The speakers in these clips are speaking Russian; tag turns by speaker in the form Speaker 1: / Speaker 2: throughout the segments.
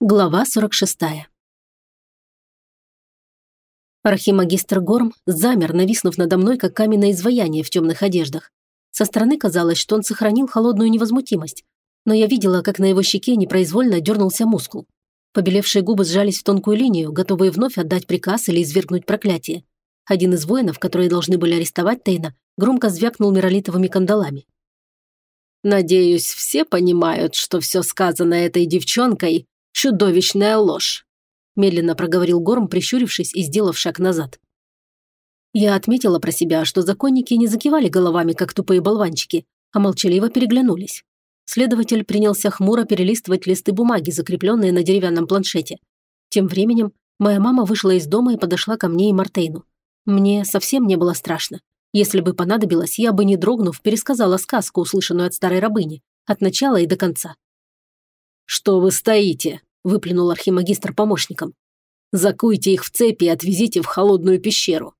Speaker 1: Глава 46. Архимагистр Горм замер, нависнув надо мной, как каменное изваяние в темных одеждах. Со стороны казалось, что он сохранил холодную невозмутимость, но я видела, как на его щеке непроизвольно дернулся мускул. Побелевшие губы сжались в тонкую линию, готовые вновь отдать приказ или извергнуть проклятие. Один из воинов, которые должны были арестовать Тейна, громко звякнул миролитовыми кандалами.
Speaker 2: «Надеюсь, все понимают, что все сказанное этой девчонкой чудовищная ложь», медленно проговорил Горм, прищурившись и сделав шаг назад.
Speaker 1: Я отметила про себя, что законники не закивали головами, как тупые болванчики, а молчаливо переглянулись. Следователь принялся хмуро перелистывать листы бумаги, закрепленные на деревянном планшете. Тем временем моя мама вышла из дома и подошла ко мне и Мартейну. Мне совсем не было страшно. Если бы понадобилось, я бы, не дрогнув, пересказала сказку, услышанную от старой рабыни, от начала и до конца.
Speaker 2: «Что вы стоите?» Выплюнул архимагистр помощником. «Закуйте их в цепи и отвезите в холодную пещеру».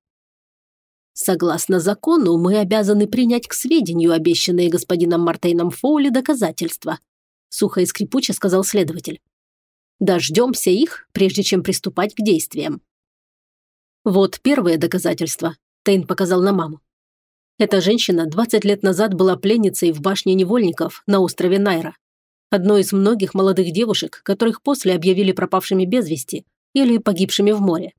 Speaker 1: Согласно закону, мы обязаны принять к сведению обещанные господином Мартейном Фоули доказательства», сухо и скрипуче сказал следователь. «Дождемся их, прежде чем приступать к действиям». Вот первое доказательство, Тейн показал на маму. Эта женщина 20 лет назад была пленницей в башне невольников на острове Найра одной из многих молодых девушек, которых после объявили пропавшими без вести или погибшими в море.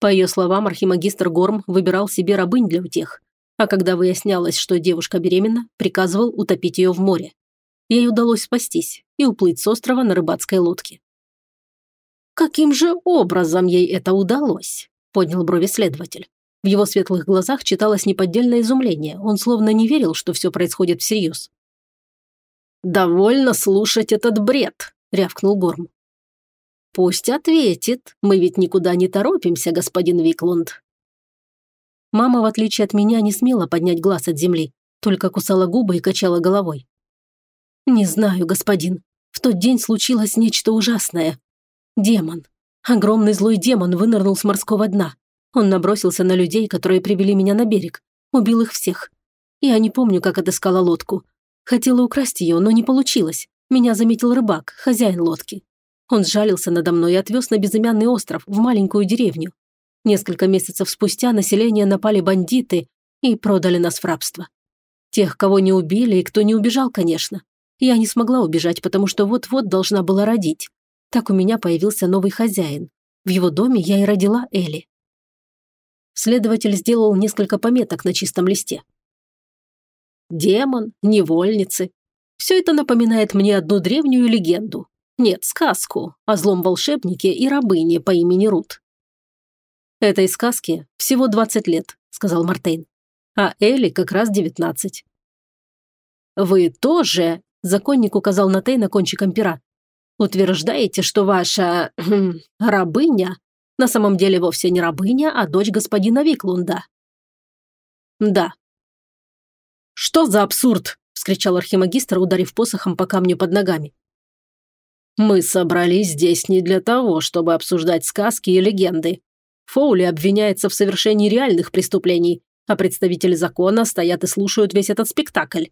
Speaker 1: По ее словам, архимагистр Горм выбирал себе рабынь для утех, а когда выяснялось, что девушка беременна, приказывал утопить ее в море. Ей удалось спастись и уплыть с острова на рыбацкой лодке. «Каким же образом ей это удалось?» – поднял брови следователь. В его светлых глазах читалось неподдельное изумление, он словно не верил, что все происходит всерьез.
Speaker 2: «Довольно слушать этот бред», – рявкнул Горм.
Speaker 1: «Пусть ответит. Мы ведь никуда не торопимся, господин Виклунд». Мама, в отличие от меня, не смела поднять глаз от земли, только кусала губы и качала головой. «Не знаю, господин. В тот день случилось нечто ужасное. Демон. Огромный злой демон вынырнул с морского дна. Он набросился на людей, которые привели меня на берег. Убил их всех. Я не помню, как отыскала лодку. Хотела украсть ее, но не получилось. Меня заметил рыбак, хозяин лодки. Он сжалился надо мной и отвез на безымянный остров, в маленькую деревню. Несколько месяцев спустя население напали бандиты и продали нас в рабство. Тех, кого не убили и кто не убежал, конечно. Я не смогла убежать, потому что вот-вот должна была родить. Так у меня появился новый хозяин. В его доме я и родила Элли. Следователь сделал несколько пометок на чистом листе демон, невольницы. Все это напоминает мне одну древнюю легенду. Нет, сказку о злом волшебнике и рабыне по имени Рут. «Этой сказке всего 20 лет», – сказал Мартейн. «А Элли как раз 19». «Вы тоже», – законник указал на Тейна кончиком пера, «утверждаете, что ваша рабыня на самом деле вовсе не рабыня, а дочь господина Виклунда?» «Да»,
Speaker 2: «Что за абсурд?» – вскричал архимагистр, ударив посохом по камню под ногами. «Мы собрались здесь не для того, чтобы обсуждать сказки и легенды. Фоули обвиняется в совершении реальных преступлений, а представители закона стоят и слушают весь этот спектакль.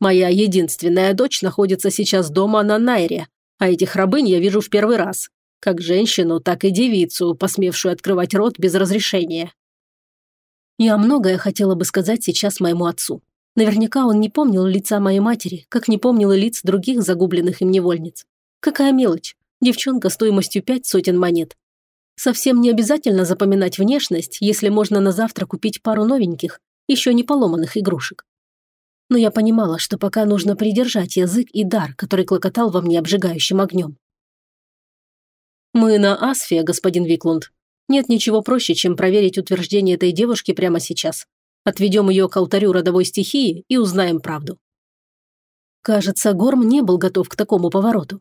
Speaker 2: Моя единственная дочь находится сейчас дома на Найре, а этих рабынь я вижу в первый раз, как женщину, так и девицу, посмевшую открывать рот без разрешения».
Speaker 1: Я многое хотела бы сказать сейчас моему отцу. Наверняка он не помнил лица моей матери, как не помнил и лиц других загубленных им невольниц. Какая мелочь. Девчонка стоимостью пять сотен монет. Совсем не обязательно запоминать внешность, если можно на завтра купить пару новеньких, еще не поломанных игрушек. Но я понимала, что пока нужно придержать язык и дар, который клокотал во мне обжигающим огнем. «Мы на Асфе, господин Виклунд. Нет ничего проще, чем проверить утверждение этой девушки прямо сейчас. Отведем ее к алтарю родовой стихии и узнаем правду. Кажется, Горм не был готов к такому повороту.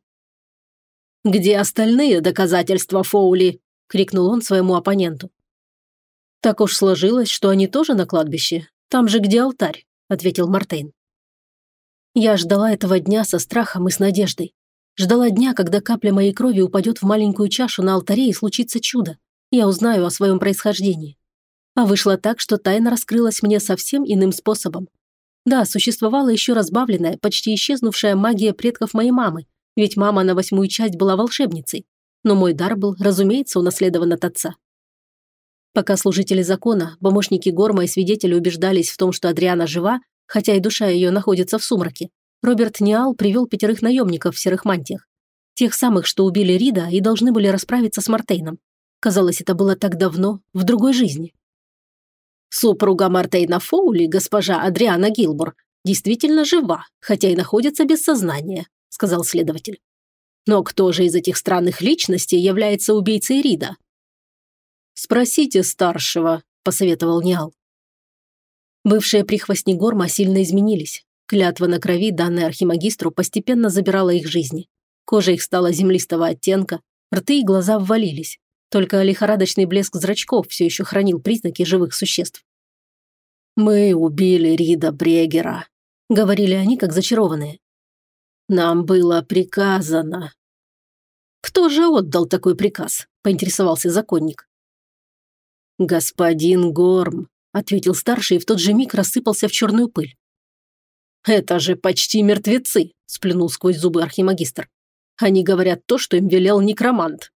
Speaker 2: «Где остальные доказательства Фоули?» – крикнул он своему оппоненту.
Speaker 1: «Так уж сложилось, что они тоже на кладбище. Там же, где алтарь», – ответил Мартейн. Я ждала этого дня со страхом и с надеждой. Ждала дня, когда капля моей крови упадет в маленькую чашу на алтаре и случится чудо. Я узнаю о своем происхождении. А вышло так, что тайна раскрылась мне совсем иным способом. Да, существовала еще разбавленная, почти исчезнувшая магия предков моей мамы, ведь мама на восьмую часть была волшебницей. Но мой дар был, разумеется, унаследован от отца. Пока служители закона, помощники Горма и свидетели убеждались в том, что Адриана жива, хотя и душа ее находится в сумраке, Роберт Ниал привел пятерых наемников в серых мантиях. Тех самых, что убили Рида и должны были расправиться с Мартейном. Казалось, это было так давно, в другой жизни. Супруга Мартейна Фоули, госпожа Адриана Гилбур, действительно жива, хотя и находится без сознания, сказал следователь. Но кто же из этих странных личностей является убийцей Рида? «Спросите старшего», – посоветовал Ниал. Бывшие прихвостни Горма сильно изменились. Клятва на крови, данная архимагистру, постепенно забирала их жизни. Кожа их стала землистого оттенка, рты и глаза ввалились. Только лихорадочный блеск зрачков все еще хранил признаки живых существ. «Мы убили Рида Брегера», — говорили они, как зачарованные. «Нам было приказано». «Кто же отдал такой приказ?» – поинтересовался законник. «Господин Горм», – ответил старший и в тот же миг рассыпался в черную пыль. «Это же почти мертвецы», – сплюнул сквозь зубы архимагистр. «Они говорят то, что им велел некромант».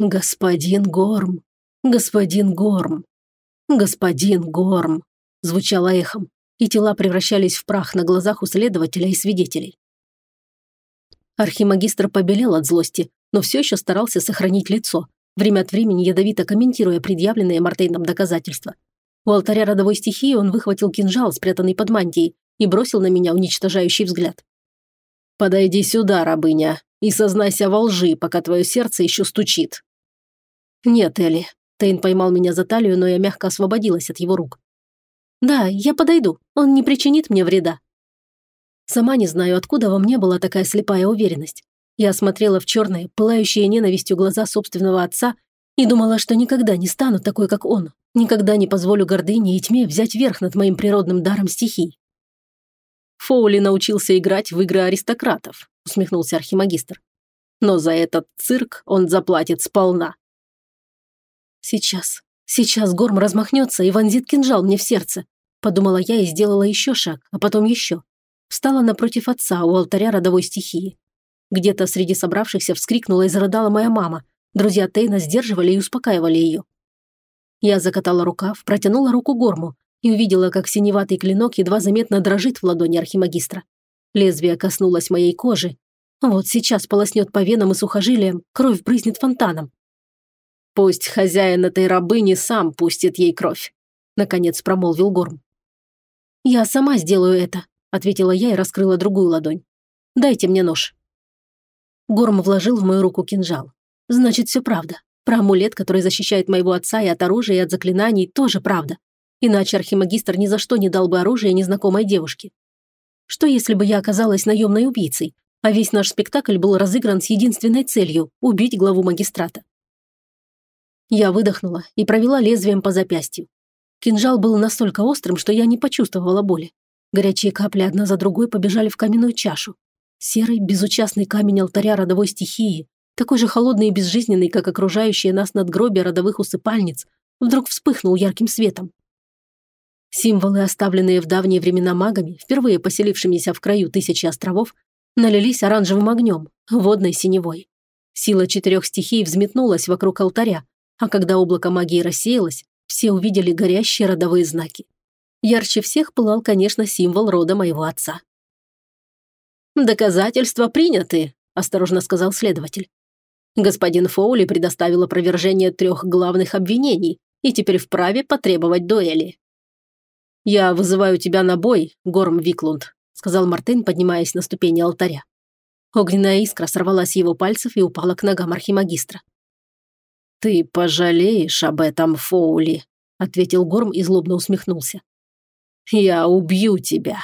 Speaker 1: «Господин Горм, господин Горм, господин Горм», – звучало эхом, и тела превращались в прах на глазах у следователя и свидетелей. Архимагистр побелел от злости, но все еще старался сохранить лицо, время от времени ядовито комментируя предъявленные Мартейном доказательства. У алтаря родовой стихии он выхватил кинжал, спрятанный под мантией, и бросил на меня уничтожающий взгляд. «Подойди сюда, рабыня, и сознайся во лжи, пока твое сердце еще стучит». «Нет, Элли». Тейн поймал меня за талию, но я мягко освободилась от его рук. «Да, я подойду. Он не причинит мне вреда». Сама не знаю, откуда во мне была такая слепая уверенность. Я смотрела в черные, пылающие ненавистью глаза собственного отца и думала, что никогда не стану такой, как он, никогда не позволю гордыне и тьме взять верх над моим природным даром стихий. Фоули научился играть в игры аристократов, усмехнулся архимагистр. Но за этот цирк он заплатит сполна. Сейчас, сейчас Горм размахнется и вонзит кинжал мне в сердце, подумала я и сделала еще шаг, а потом еще. Встала напротив отца у алтаря родовой стихии. Где-то среди собравшихся вскрикнула и зарыдала моя мама. Друзья Тейна сдерживали и успокаивали ее. Я закатала рукав, протянула руку Горму и увидела, как синеватый клинок едва заметно дрожит в ладони архимагистра. Лезвие коснулось моей кожи. Вот сейчас полоснет по венам и сухожилиям, кровь брызнет фонтаном. «Пусть хозяин этой рабыни сам пустит ей кровь», – наконец промолвил Горм. «Я сама сделаю это», – ответила я и раскрыла другую ладонь. «Дайте мне нож». Горм вложил в мою руку кинжал. Значит, все правда. Про амулет, который защищает моего отца и от оружия, и от заклинаний, тоже правда. Иначе архимагистр ни за что не дал бы оружие незнакомой девушке. Что если бы я оказалась наемной убийцей, а весь наш спектакль был разыгран с единственной целью – убить главу магистрата? Я выдохнула и провела лезвием по запястью. Кинжал был настолько острым, что я не почувствовала боли. Горячие капли одна за другой побежали в каменную чашу. Серый, безучастный камень алтаря родовой стихии, такой же холодный и безжизненный, как окружающие нас надгробия родовых усыпальниц, вдруг вспыхнул ярким светом. Символы, оставленные в давние времена магами, впервые поселившимися в краю тысячи островов, налились оранжевым огнем, водной синевой. Сила четырех стихий взметнулась вокруг алтаря, а когда облако магии рассеялось, все увидели горящие родовые знаки. Ярче всех пылал, конечно, символ рода моего отца. «Доказательства приняты», – осторожно сказал следователь. Господин Фоули предоставил опровержение трех главных обвинений и теперь вправе потребовать дуэли. «Я вызываю тебя на бой, Горм Виклунд», – сказал Мартин, поднимаясь на ступени алтаря. Огненная искра сорвалась с его пальцев и упала к ногам архимагистра. «Ты пожалеешь об этом, Фоули», – ответил Горм и злобно усмехнулся. «Я убью тебя».